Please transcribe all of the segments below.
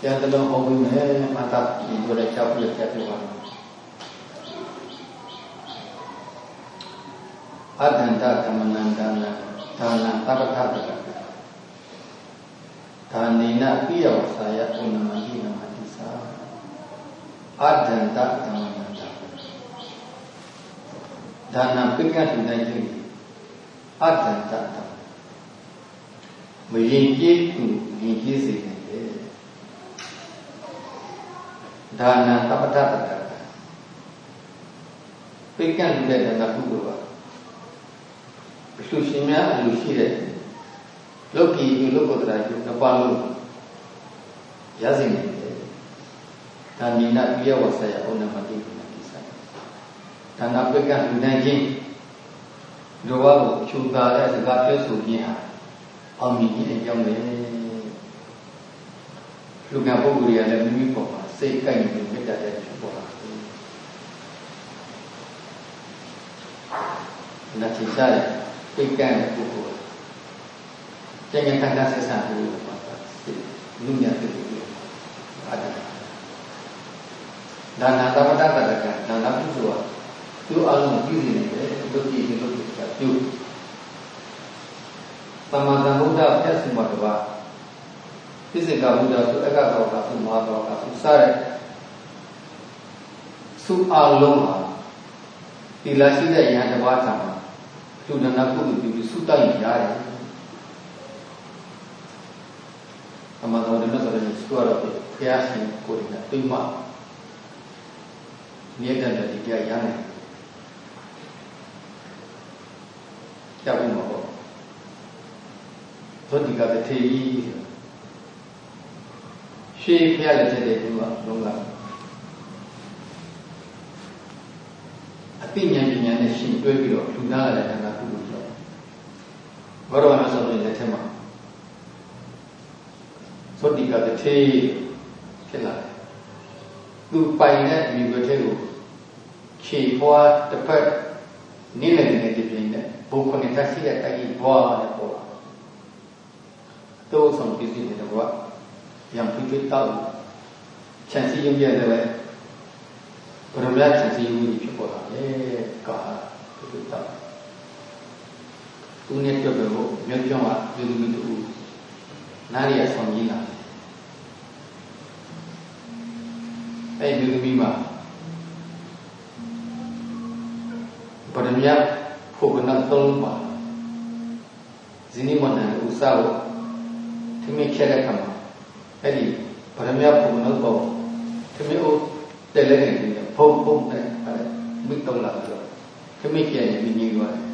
ပြန်တလုံးဟောပြီးမယ်မသာဒီလိုလည်းကြောက်ပြချက်ပြပါအတ္တန္တသမဏန္တနာ ဒါနသဗ္ဗထတကဒါနိနပိယဝဆာယဥနမတိနမတိသာအတ္တန္တသမဏန္တဒါနပိကတုတိုင်းကြီးအတ္တန္တမရင်ကျေးသူရင်ကျေးစေနိုင်တယ်ဒါနသဗ္ဗတတ္တပိကံလူတဲ့ဒါနကုသိုလ်ပါအလှရှင်များအလူရှိတဲ့လောကီယူလောကုတ္တရာယူနှစ်ပါးလုံးရစေနိုင်တယ်ဒါနိနာပြယဝဆယဩနမတိကိစ္စဒါနပိကံလူနိုင်ခြင်းလူဝါကိုခြုံသာတဲ့စကားပြောဆိုခြင်းဟာအောင်မြင်ခြင်းအကြောင်းပဲလူကပုဂ္ဂိုလ်တွေကလည်းမိမိပေါ်မှာ စိတ်ကိုက်နေမေတ္တာတဲ့ဖြစ်ပေါ်လာတယ်။နာတိစားစိတ်ကန့်တဲ့ပုဂ္ဂိုလ်ကျင့်ကြံခန္ဓာဆက်ဆံမှုပါလူညာတဲ့ပုဂ္ဂိုလ်အားဒါဒါနာတမတ္တတကဒါနာပုဂ္ဂိုလ်ကသူအလုံးပြုနေတယ်ဒုတိယဒုတိယပြုသမ္မာသမ္ဗုဒ္ဓပြည့်စုံမှာတပါ ပြည့်စုံကဘုရားဆိုအက္ခတော်ကသုမာတော်ကသုစတဲ့သုအလုံးဟာဒီလာရှိတဲ့ယဟန်တစ်ပါးထံမှာသူနနာကုသိုလ်ပြုပြီးသုတိုက်ရတယ်အမှန်တော်တယ်ဆိုရင်သုရတော့ဘုရားရှင်ကိုယ်တိုင်သိမှမြတ်တဲ့ဒီတရားရနိုင်ကြောက်မှာပေါ့သောတိကတထေကြီး ရှေးဖျက်လက်တဲ့သူကလုံးကအသိဉာဏ်ပညာနဲ့ရှင်တွဲပြီးတော့လူသားရတဲ့ခန္ဓာကုလို့ဆိုဘောရဝနဆိုတဲ့လက်ထက်မှာသောတိကတထေဖြစ်လာတယ်သူပိုင်တဲ့မိဘထဲကိုခြေဖွားတစ်ဖက်နိလနေတဲ့ပြင်နဲ့ဘုခုနှစ်သက်ရှိတဲ့တိုက်ဘွားနဲ့ပေါ်လာတိုးဆောင်ပစ္စည်းတွေတော့ရံ ဖိဖိတောက်ခြံစည်းရုံးပြတယ်ပဲဘုရားခြံစည်းရုံးကြီးဖြစ်ပေါ်လာတယ်ကာဖိဖိတောက်သူနဲ့ပြောပြောမြေပြောင်းကယူလူတူနားရဆောင်ကြီးလာအဲ့ဒီလူမီမှာဗရမယဖို့ကနသုံးပါဇင်းနိမနံဥစားကိုထမင်းချက်တဲ့ခါမှာ အဲ့ဒီဗရမယဖို့ကနတော့ထမင်းကိုတက်လက်နေတယ်ဖုံဖုံနဲ့အဲ့မိတော့လာတော့ထမင်းချက်ရင်မြင်သွားတယ်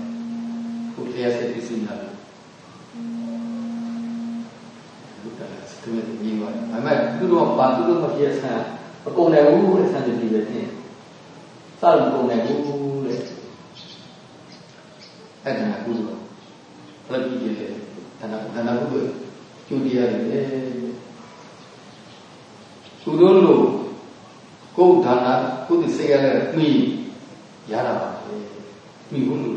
ခုလျှက်ဆက်ပြီးစနာလို့လူတလာစတူမြင်သွားတယ်အမေသူတို့ကဘာသူတို့မဖြစ်ဆန်းမကုန်တယ်ဘူးတဲ့ဆန်းတယ်ဒီပဲတင်စလို့ကုန်တယ်ဘူးတဲ့အဲ့ဒါကုသိုလ်ဘယ်ကြည့်ကြလဲဒါနာဒါနာကုသိုလ်ကျူတရားတွေလေ သူတို့လိုကိုယ်ဒါနာကုသိုလ်စေရတဲ့မိရတာပါလေမိဘူးလို့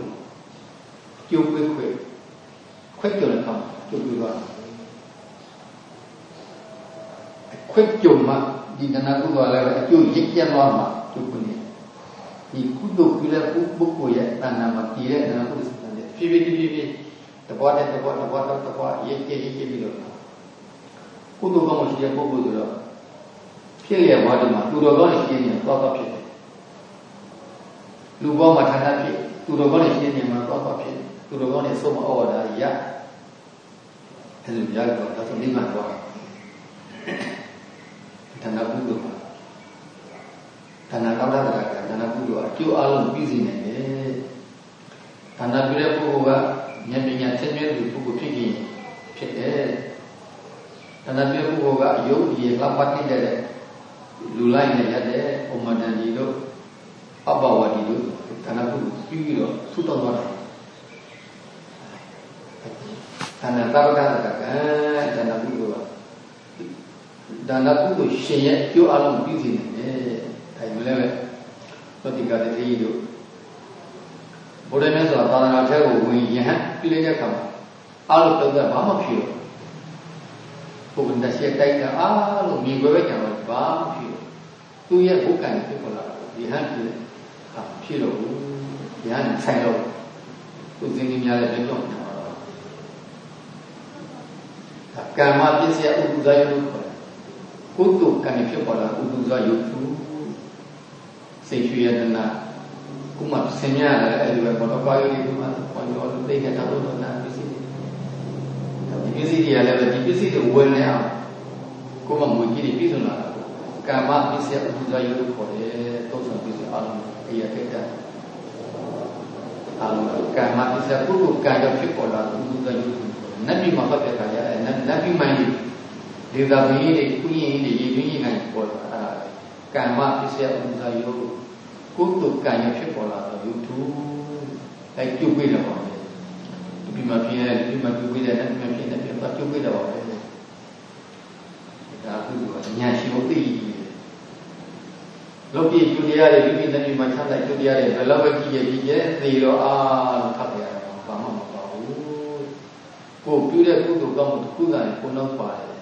ကျုပ်ခွေခွေခွက်ကြတဲ့ကောင်ကျုပ်ပြောတာခွက်ကြုံမှဒီဒါနာကုသိုလ်လည်းအကျိုးရစ်ကျက်သွားမှာကျုပ်ကနေဒီကုသိုလ်ပြုတဲ့ပုဂ္ဂိုလ်ရဲ့တဏ္ဍာမှာတည်တဲ့ဒါနာကုသိုလ်ဖြည်းဖြည်းဖြည်းဖြည်းတဘောတဲ့တဘောတဘောတော့တဘောရေးကြည့်ရေးကြည့်ပြီးတော့ကုသိုလ်ကောင်းမရှိတဲ့ပုဂ္ဂိုလ်ဆိုတော့ ဖြစ်ရဘဝဒီမှာသူတော်ကောင်းရှိနေတော့တော့ဖြစ်တယ်လူဘောမှာဌာနဖြစ်သူတော်ကောင်းရှိနေမှာတော့တော့ဖြစ်သူတော်ကောင်းနဲ့ဆုံးမဩဝါဒရအဲ့လိုရတော့ဒါဆိုနိဗ္ဗာန်တော့ဌာနကုသိုလ်ပါဌာနကောင်းတဲ့ကဌာနကုသိုလ်အကျိုးအလုံးပြည့်စုံနေတယ်ခန္ဓာပြုတဲ့ပုဂ္ဂိုလ်ကဉာဏ်ပညာသင်မြဲသူပုဂ္ဂိုလ်ဖြစ်ခြင်းဖြစ်တယ်ခန္ဓာပြုပုဂ္ဂိုလ်ကအယုတ်ဒီလှပနေတဲ့ လူလိုက်နဲ့ရတဲ့ဥမ္မဒန်ဒီတို့အဘဝဒီတို့ခန္ဓာပြုပြီးပြီးတော့သုတော်သွားတာခန္ဓာသဗ္ဗကတကကံခန္ဓာပြုကဒါနကုသိုလ်ရှင်ရဲ့ကျိုးအလုံးပြီးစီနေတယ်ဒါမှလည်းပဲသတိကတည်းကတို့ဘုရားမြတ်စွာသာသနာထဲကိုဝင်ယဟန်ပြလိုက်တဲ့အခါမှာအားလုံးတုံးတဲ့ဘာမှဖြစ်တော့ပုဂ္ဂိုလ်တစ်ချက်တိုက်တာအားလို့မြင်ကြပဲကြတော့ ဘာမှဖြစ်ဘူးသူရဲ့ဘုက္ကံဖြစ်ပေါ်လာတာဒီဟန်ဖြစ်ဟာဖြစ်တော့ဘူးဒီဟန်ဆိုင်တော့သူသင်္ကေများလည်းပြောတော့ကမ္မပစ္စယဥပ္ပဇာယလို့ခေါ်တယ်ကုသိုလ်ကံဖြစ်ပေါ်လာဥပ္ပဇာယုထုစိတ်ရွှေရတနာကုမဆင်ညာလည်းအဲ့ဒီပဲဘောတော့ကာယလေးကုမပေါ်တော့သိတဲ့တော်တော်နာပစ္စည်းဒီပစ္စည်းတွေကလည်းဒီပစ္စည်းတွေဝင်နေအောင် ကိုမမွေကြီးတွေပြည့်စုံလာတာကမ္မပစ္စယဥပ္ပဇာယလို့ခေါ်တယ်တောဆောင်ပစ္စည်းအလုံးအရာတက်တာအလုံးကမ္မပစ္စယကုသိုလ်ကံဖြစ်ပေါ်လာဥပ္ပဇာယုထုနတ်ပြည်မှာဖတ်တဲ့အခါကျအဲနတ်ပြည်မိုင်းဒေသာမီးတွေကုရင်တွေရေတွင်းရေနိုင်ပေါ်လာအဲကမ္မပစ္စယဥဒ္ဒယောကုသကံရဖြစ်ပေါ်လာတော့ယူထူအဲပြုတ်ပြတယ်ပေါ့လေဒီမှာပြင်းတယ်ဒီမှာပြုတ်ပြတယ်နဲ့ပြန်ပြင်းတယ်ပြန်ပြုတ်ပြတယ်ပေါ့လေ ဒါကုသကညာရှိဖို့သိလောကီကျူတရားတွေဒီနေ့တည်းမှာချမ်းသာကျူတရားတွေဘယ်လောက်ပဲကြည့်ရကြည့်ရဲ့သေတော့အားလို့ထပ်ပြရတာဘာမှမကိုပြုတဲ့ကုသိုလ်ကောင်းမှုတစ်ခုကလည်းကိုနောက်ပါတယ်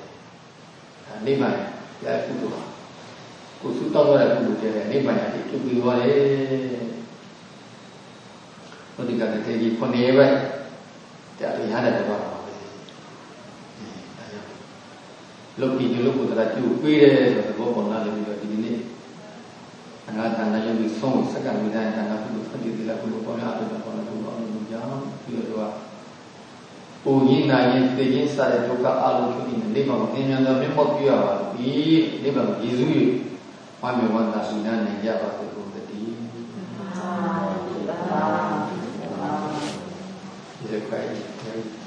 ။ဒါနိဗ္ဗာန်ရကုသိုလ်ပါ။ကိုသုတောင်းရတဲ့ကုသိုလ်တွေနိဗ္ဗာန်ရည်ပြုပြီးသွားတယ်။ဘုဒ္ဓကတည်းကဒီခုနှစ်ရက်ပဲတရားရရတဲ့ တော့ပါပဲ။လောကီဒီလောကုတ္တရာကျူပေးတယ်ဆိုတော့ဘောပေါ်လာလို့ပြီးတော့ဒီနေ့အနာတနာယုံဆုံးစက္ကန့်မိသားတနာကုသိုလ်ဖတ်ကြည့်တယ်ကုသိုလ်ပေါ်လာတယ်ပေါ်လာတယ်ပေါ်လာတယ်ကြောင့်ပြီးတော့ပူရင်းနာရင်သိရင်စတဲ့ဒုက္ခအလုံးချုပ်နေနိဗ္ဗာန်ကိုသင်မြန်တော်မြတ်မောပြုရပါပြီနိဗ္ဗာန်ကိုယေရှု၍ဝမ်းမြောက်ဝမ်းသာဆုနာနိုင်ကြပါစေကုန်သတည်းဒီခိုင်ဒီခိုင်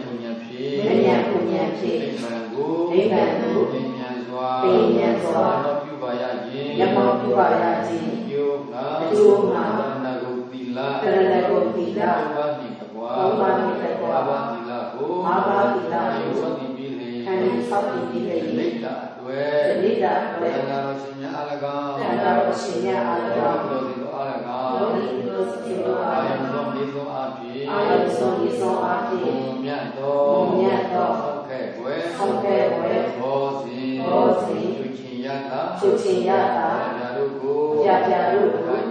ဖြင့်နိဗ္ဗာန်ကိုနိဗ္ဗာန်ကိုပညာစွာပညာစွာပြုပါရခြင်းယမောပြုပါရခြင်းအကျိုးမှာသရဏဂုတိလသရဏဂုတိလဘာတိတကွာဘာတိတကွာဘာတိလကိုဘာတိလကိုသောတိပိလေခံသောတိပိလေလိတ္တတွေ့လိတ္တတွေ့သံဃာတော်ရှင်များအလကားသံဃာတော်ရှင်များအလကားဘုရားရှင် တော်အလကားဘုရားရှင်တော်ရှင်တော်အာယံသောမြေသောအဖြစ်အာယံသောမြေသောအဖြစ်မြတ်တော်မြတ်တော်ဟုတ်ကဲ့ွယ်ဟုတ်ကဲ့ွယ်ဘောစီဘောစီသူချင်းရတာသူချင်းရတာဗျာတို့ကိုဗျာဗျာတို့ကို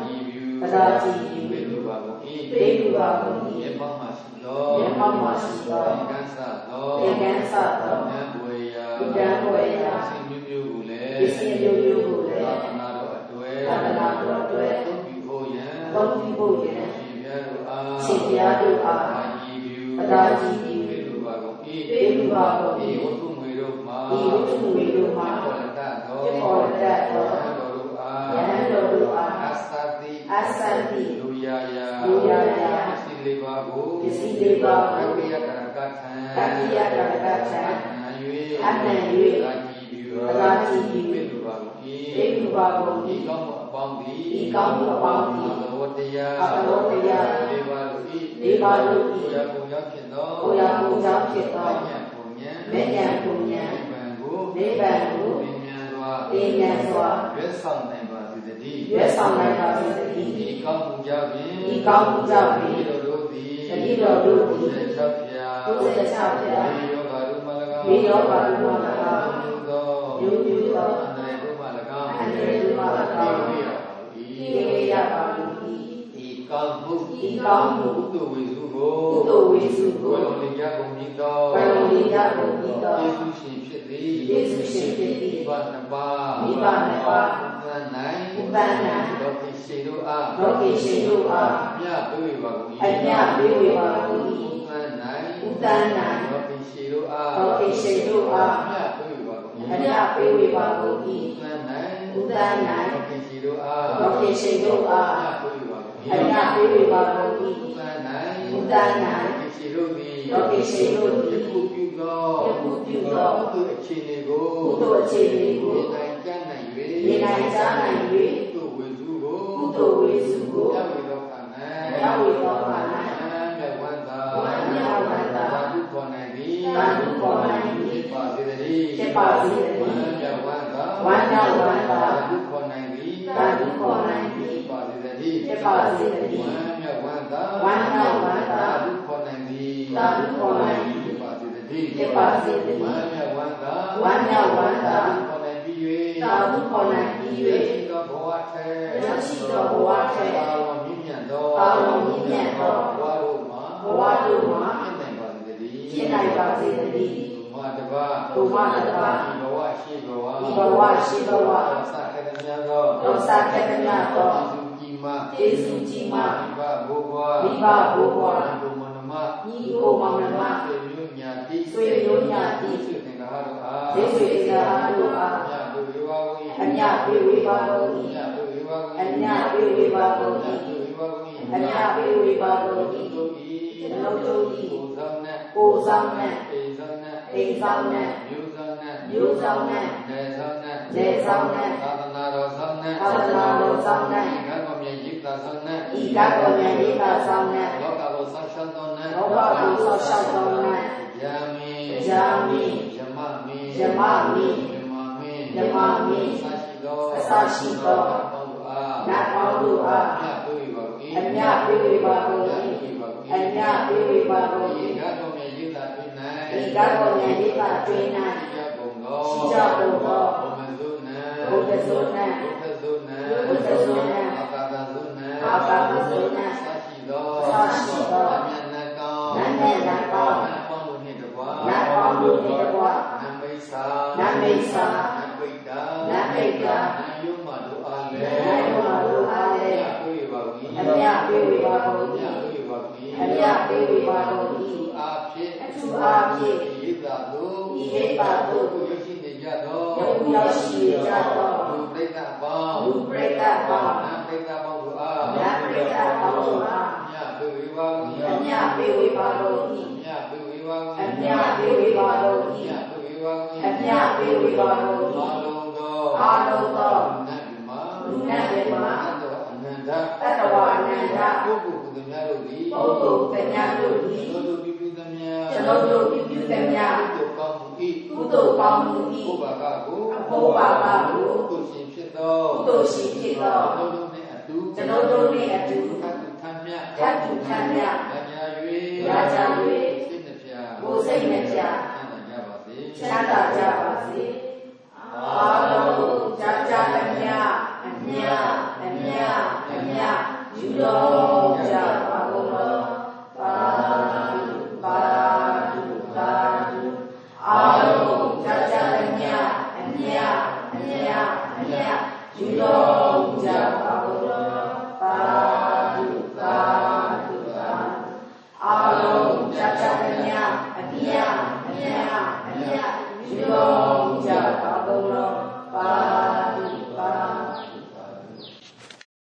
ပဇာတိဝိတုပါကုန်ဤဝိတုပါကုန်ဤယေမောမရှိသောယေမောမရှိသောဧကံသသောဧကံသသောဉာဏ်ဝေယဉာဏ်ဝေယစိတ်မျိုးမျိုးကိုလည်းစိတ်မျိုးမျိုးကိုလည်းသာသနာတော်အတွေ့သာသနာတော်အတွေ့သုံးပြီးဖို့ယံ သုံးပြီးဖို့ယံရှင်ပြတို့အားရှင်ပြတို့အားအာကြည်ပြုပဇာတိဝိတုပါကုန်ဤဝိတုပါကုန်ဤဝတ္ထုငွေတို့မှာဤဝတ္ထုငွေတို့မှာပေါ်တတ်သောပေါ်တတ်သောယံတော်တို့အားယံတော်တို့အားအသတိအသတိလူယာယာလူယာယာပစ္စည်းလေးပါးကိုပစ္စည်းလေးပါးကိုကပိယကရကထံကပိယကရကထံအနံ၍အနံ၍သာကြည်ပြုသာကြည်ပြုပိလူပါကိုဤပိလူပါကိုဤကောင်းမှုအပေါင်းသည်ဤကောင်းမှုအပေါင်းသည်သဘော တရားသဘောတရားလေးပါလို့ဤလေးပါလို့ဤရာပုံရောက်ဖြစ်သောကိုရာပုံရောက်ဖြစ်သောဉာဏ်ပုံဉာဏ်မေဉာဏ်ပုံဉာဏ်နိဗ္ဗာန်ကိုနိဗ္ဗာန်ကိုပညာစွာပညာစွာရွတ်ဆောင်နိုင်ပါစေတည်းရွတ်ဆောင်နိုင်ပါစေတည်းဤကောင်းမှုကြောင့်ဖြင့်ဤကောင်းမှုကြောင့်ဖြင့်တို့တို့သည်တတိတော်တို့သည်ဆက်ဖြာဆက်ဖြာဒီယောဂါတို့မလကားဒီယောဂါတို့မလကားယုသောယုပြုသော ဤကောင်းမှုကုသိုလ်ဝေစုကိုကုသိုလ်ဝေစုကိုဘယ်လိုလျာကုန်ပြီးတော့ဘယ်လိုလျာကုန်ပြီးတော့ယေရှုရှင်ဖြစ်သည်ယေရှုရှင်ဖြစ်သည်မိဘနှစ်ပါးမိဘနှစ်ပါးသံနိုင်သံနိုင်လောကိရှိတို့အားလောကိရှိတို့အားမြတ်ပေးဝေပါကုန်၏အမြတ်ပေးဝေပါကုန်၏သံနိုင်သံနိုင်လောကိရှိတို့အားလောကိရှိတို့အားမြတ်ပေးဝေပါကုန်၏အမြတ်ပေးဝေပါကုန်၏သံနိုင်သံနိုင်လောကိရှိတို့အားလောကိရှိတို့အားမြတ်ပေးဝေပါကုန်၏ အမြတ်ပေးဝေပါကုန်၏သံနိုင်သတိုင်း၌ကိရှိတို့သည်ယောကိရှိတို့သည်ယခုပြုသောယခုပြုသောကုသိုလ်အခြေအနေကိုကုသိုလ်အခြေအနေကိုဉာဏ်ကြနိုင်၍ဉာဏ်ကြနိုင်၍ကုသိုလ်ဝေစုကိုကုသိုလ်ဝေစုကိုယဝေသောခန္ဓာယဝေသောခန္ဓာမြတ်ဝန္တာဝန္တာဝန္တာသာဓုခေါ်နိုင်သည်သာဓုခေါ်နိုင်သည်ဖြစ်ပါစေတည်းဖြစ်ပါစေတည်းမြတ်ဝန္တာဝန္တာဝန္တာသာ ပါစေတည်းမြတ်ဝန္တာဝန္တာဝန္တာသာဓုခေါ်နိုင်သည်သာဓုခေါ်နိုင်သည်ဖြစ်ပါစေတည်းဖြစ်ပါစေတည်းမြတ်ဝန္တာဝန္တာဝန္တာခေါ်နိုင်ပြီး၍သာဓုခေါ်နိုင်ပြီး၍ရှိသောဘဝထဲရှိသောဘဝထဲပါတော်မြင့်မြတ်သောပါတော်မြင့်မြတ်သောဘဝတို့မှာဘဝတို့မှာဖြစ်နိုင်ပါစေတည်းဖြစ်နိုင်ပါစေတည်းဘဝတပါဘဝတပါဒီဘဝရှိဘဝဒီဘဝရှိဘဝသက္ကတမြတ်သောသက္ကတမြတ်သောကြီး မားကျေးဇူးကြီးမားမိဘဘိုးဘွားမိဘဘိုးဘွားဘုမနမညီကိုမောင်နှမဆွေမျိုးညာတိဆွေမျိုးညာတိဆွေသင်္ဃာတို့အားကျေးဇူးသင်္ဃာတို့အားညတို့ဝေဝါဝိအညပြေဝေပါကုန်၏ညတို့ဝေဝါဝိအညပြေဝေပါကုန်၏ညတို့ဝေဝါဝိအညပြေဝေပါကုန်၏တို့ဤကျွန်ုပ်တို့ဤကိုယ်ဆောင်နဲ့ကိုယ်ဆောင်နဲ့အိမ်ဆောင်နဲ့အိမ်ဆောင်နဲ့မျိုးဆောင်နဲ့မျိုးဆောင်နဲ့နေဆောင်နဲ့နေဆောင်နဲ့သာသနာတော်ဆောင်နဲ့သာသနာတော်ဆောင်နဲ့ဤကံ တော်မြတ်ရိပ်သာဆောင်နဲ့ဤကံတော်မြတ်ရိပ်သာဆောင်နဲ့လောကကိုဆောက်ရှောက်တော်နဲ့လောကကိုဆောက်ရှောက်တော်နဲ့ယာမီယာမီယမမီယမမီယမမီယမမီသာရှိသောသာရှိသောနတ်ပေါင်းတို့အားအမြတ်ပေးဝေပါကုန်၏အမြတ်ပေးဝေပါကုန်၏ဤကတော်မြတ်ရိပ်သာတွင်၌ဤကတော်မြတ်ရိပ်သာတွင်၌ရှိကြကုန်သောရှိကြကုန်သောဘုမဇုနံဘုဒ္ဓဇုနံဘုဒ္ဓဇုနံဘုဒ္ဓဇုနံအာကာသဇု နံအာကာသဇုနံသရှိသောသရှိသောအမြတ်နကောင်းနတ်မြတ်နကောင်းနတ်ပေါင်းတို့နှင့်တကွာနတ်ပေါင်းတို့နှင့်တကွာနတ်မိစ္ဆာနတ်မိစ္ဆာနတ်ပိတ္တာနတ်ပိတ္တာနတ်ယုမတို့အားလည်းနတ်ယုမတို့အားလည်းပြေပါ၏အမြတ်ပြေဝေပါကုန်၏ပြေပါ၏အမြတ်ပြေဝေပါကုန်၏အာဖြစ်အထူးအားဖြင့်ဤသာတို့ဤဟိတာတို့ရရှိနေကြသောယုံရောက်ရှိနေကြသောလူပရိသတ်ပေါင်းလူပရိသတ် ပေါင်းနာပရိသတ်ပေါင်းတို့အားနာပရိသတ်ပေါင်းတို့အားမြတ်ပြေဝေပါ၏အမြတ်ပြေဝေပါကုန်၏မြတ်ပြေဝေပါ၏အမြတ်ပြေဝေပါကုန်၏မြတ်ပြေဝေပါ၏အမြတ်ပြေဝေပါကုန်၏အာလုံးသောအာလုံးသောနတ်မြမလူနတ်မြမတတတဝါအနန္တပုဂ္ဂိုလ်သူများတို့သည်ပုဂ္ဂိုလ်သူများတို့သည်သောတို့ပြုပြုသမျှကျွန်တော်တို့ပြုပြုသမျှကုသိုလ်ကောင်းမှု၏ကုသိုလ်ကောင်းမှု၏ဘုရားကကိုဘုရားကကိုကုသိုလ်ရှင်ဖြစ်သောကုသိုလ်ရှင်ဖြစ်သောကျွန် တော်တို့နှင့်အတူကျွန်တော်တို့နှင့်အတူသတ္တထမ်းမြတ်သတ္တထမ်းမြတ်ရာဇာ၍ရာဇာ၍စိတ်နှပြကိုယ်စိတ်နှပြချမ်းသာကြပါစေအာလုံးကြကြသမျှအမြတ်အမြတ်အမြတ်ယူတော်